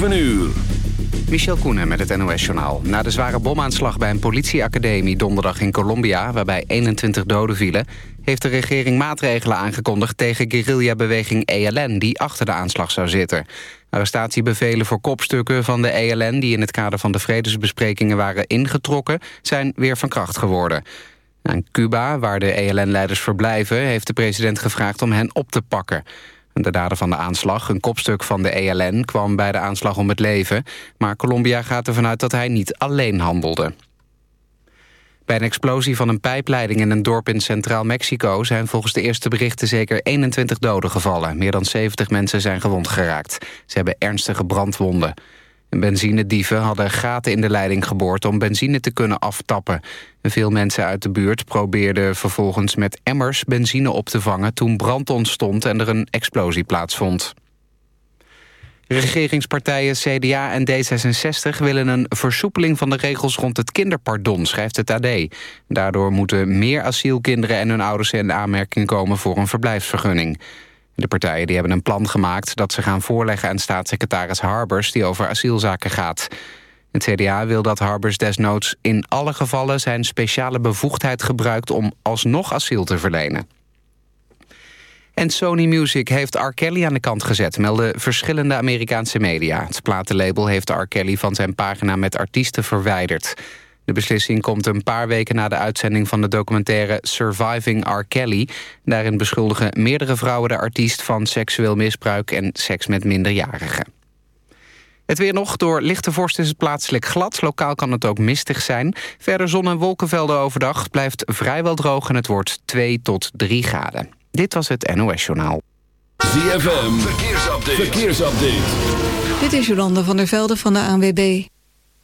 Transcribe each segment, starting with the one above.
7 uur. Michel Koenen met het NOS-journaal. Na de zware bomaanslag bij een politieacademie donderdag in Colombia... waarbij 21 doden vielen... heeft de regering maatregelen aangekondigd tegen guerrillabeweging ELN... die achter de aanslag zou zitten. Arrestatiebevelen voor kopstukken van de ELN... die in het kader van de vredesbesprekingen waren ingetrokken... zijn weer van kracht geworden. In Cuba, waar de ELN-leiders verblijven... heeft de president gevraagd om hen op te pakken... De dader van de aanslag, een kopstuk van de ELN, kwam bij de aanslag om het leven. Maar Colombia gaat ervan uit dat hij niet alleen handelde. Bij een explosie van een pijpleiding in een dorp in Centraal Mexico... zijn volgens de eerste berichten zeker 21 doden gevallen. Meer dan 70 mensen zijn gewond geraakt. Ze hebben ernstige brandwonden. Benzinedieven hadden gaten in de leiding geboord om benzine te kunnen aftappen. Veel mensen uit de buurt probeerden vervolgens met emmers benzine op te vangen... toen brand ontstond en er een explosie plaatsvond. Regeringspartijen CDA en D66 willen een versoepeling van de regels rond het kinderpardon, schrijft het AD. Daardoor moeten meer asielkinderen en hun ouders in aanmerking komen voor een verblijfsvergunning. De partijen die hebben een plan gemaakt dat ze gaan voorleggen aan staatssecretaris Harbers die over asielzaken gaat. Het CDA wil dat Harbers desnoods in alle gevallen zijn speciale bevoegdheid gebruikt om alsnog asiel te verlenen. En Sony Music heeft R. Kelly aan de kant gezet, melden verschillende Amerikaanse media. Het platenlabel heeft R. Kelly van zijn pagina met artiesten verwijderd. De beslissing komt een paar weken na de uitzending van de documentaire Surviving R. Kelly. Daarin beschuldigen meerdere vrouwen de artiest van seksueel misbruik en seks met minderjarigen. Het weer nog. Door lichte vorst is het plaatselijk glad. Lokaal kan het ook mistig zijn. Verder zon- en wolkenvelden overdag. blijft vrijwel droog en het wordt 2 tot 3 graden. Dit was het NOS Journaal. ZFM. Verkeersupdate. Verkeersupdate. Dit is Jolande van der Velde van de ANWB.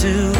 do.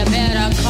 you better call.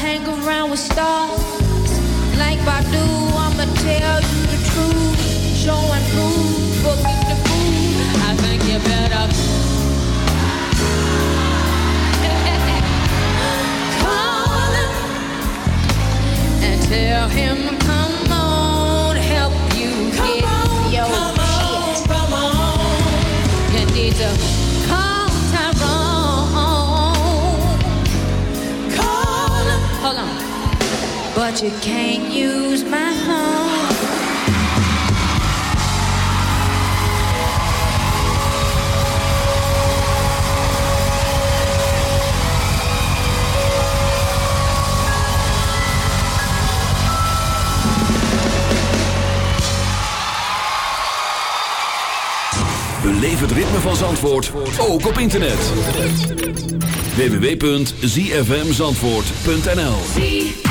hang around with stars. Like Badu, I'ma tell you the truth. Show and prove, forget the fool. I think you better. Call him and tell him, come on, help you get your shit. Come on. You need to. but you use my phone. Beleef het ritme van Zandvoort, ook op internet. www.zfmzandvoort.nl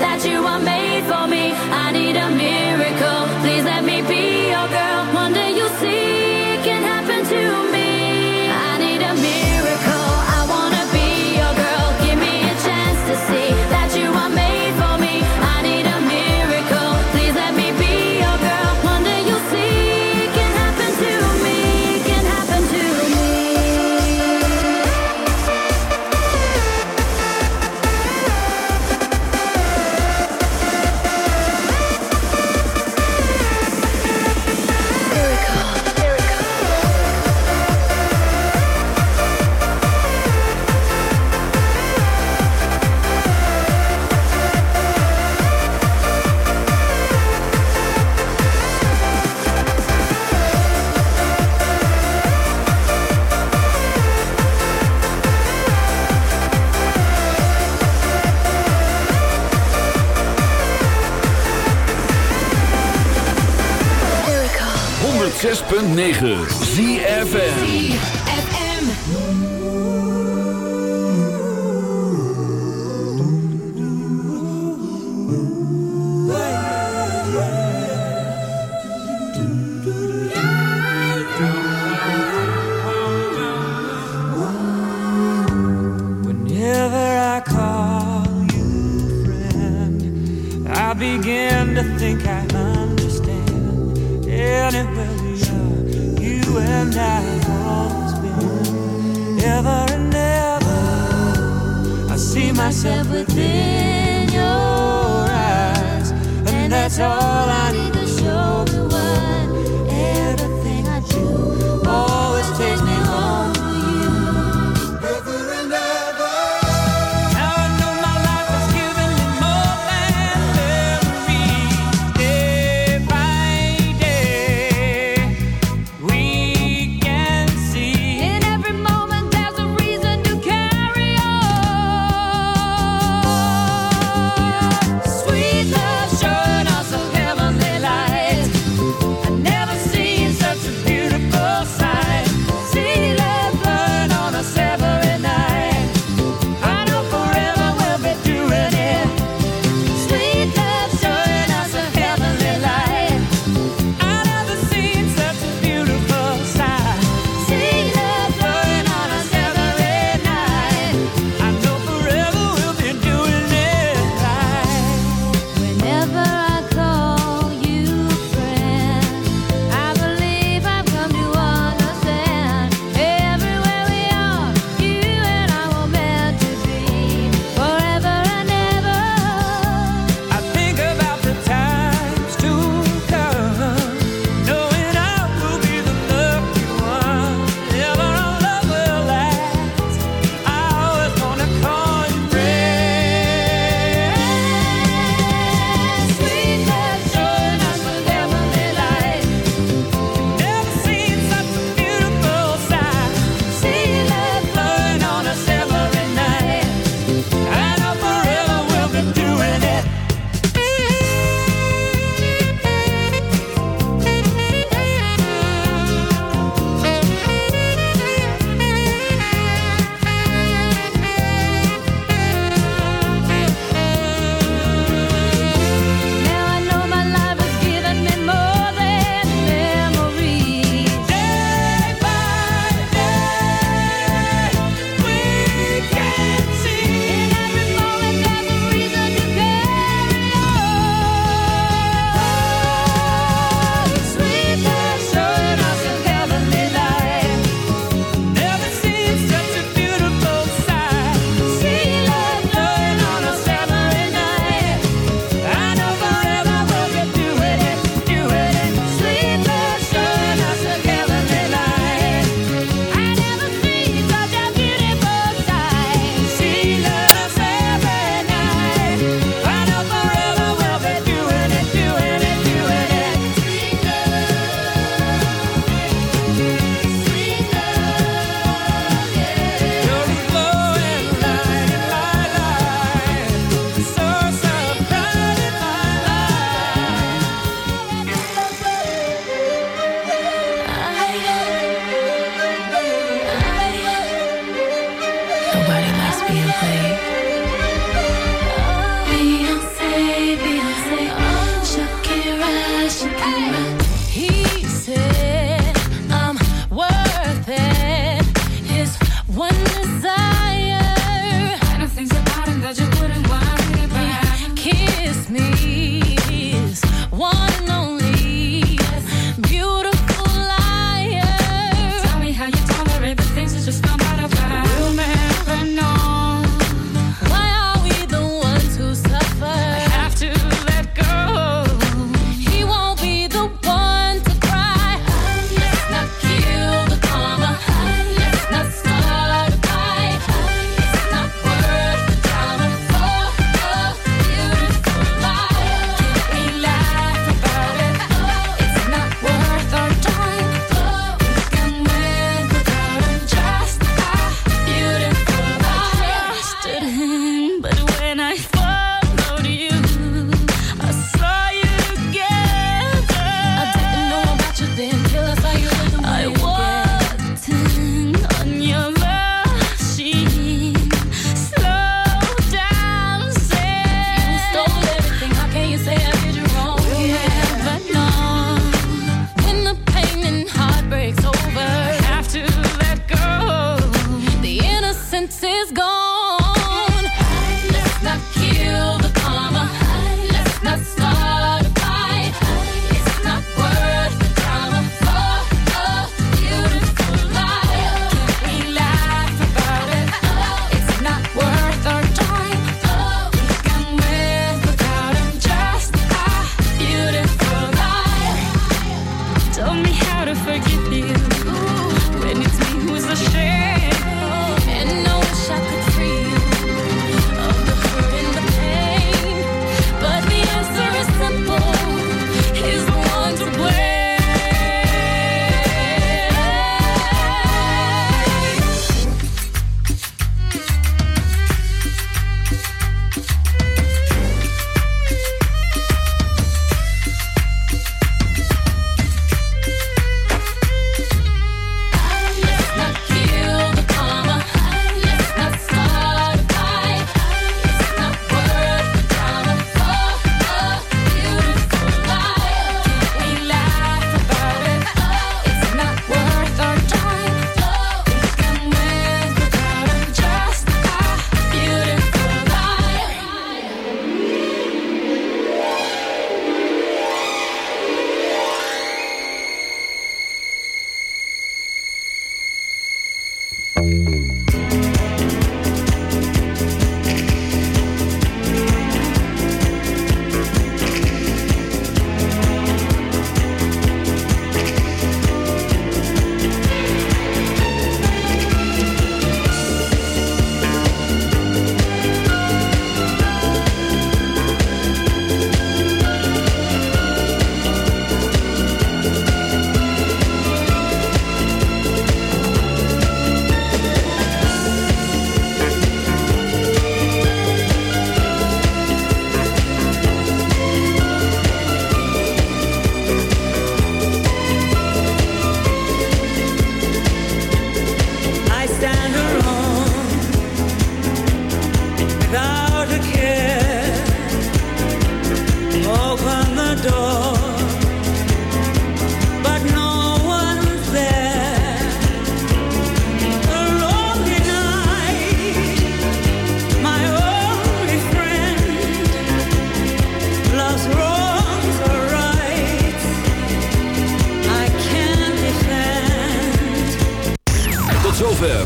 that you are made for me. I need a miracle. Please let me be your girl. Wonder 9.